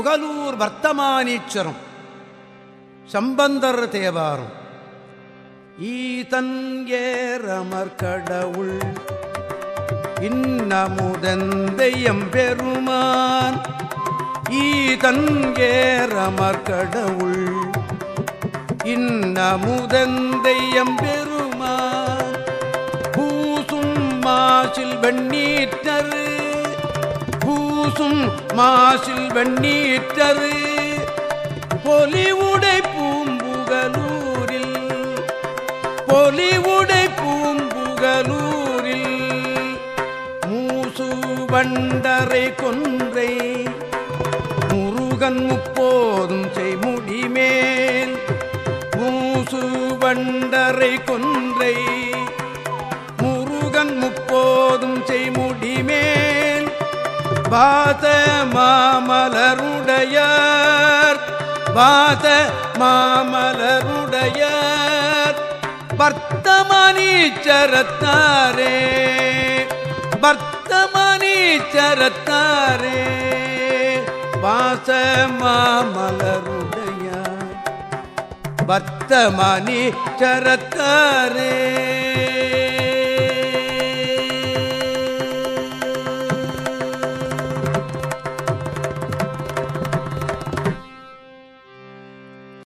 புகலூர் வர்த்தமானீச்சரும். சம்பந்தர் தேவாரும். ஈதன் ஏரமர் கடவுள். இன்னமுதந்தையம் பெருமான். ஈதன் ஏரமர் கடவுள். இன்னமுதந்தையம் பெருமான். பூசும் மாசில் வெண்ணீற்றரு பூசும் மாசில் வெண்ணீற்றரு பொலிவுடை பூம்புகலூரில் பொலிவுடை பூம்புகலூரில் மூசு வண்டரை கொன்றை முருகன் முப்போதும் செய்முடிமேல் மூசு வண்டரை கொன்றை முருகன் முப்போதும் செய்முடிமேல் பாத மாமலருடையார் பாத மாமலருடையார். வர்த்தமானீச்சரத்தாரே வர்த்தமானீச்சரத்தாரே பாச மாமலருடையார். வர்த்தமானீச்சரத்தாரே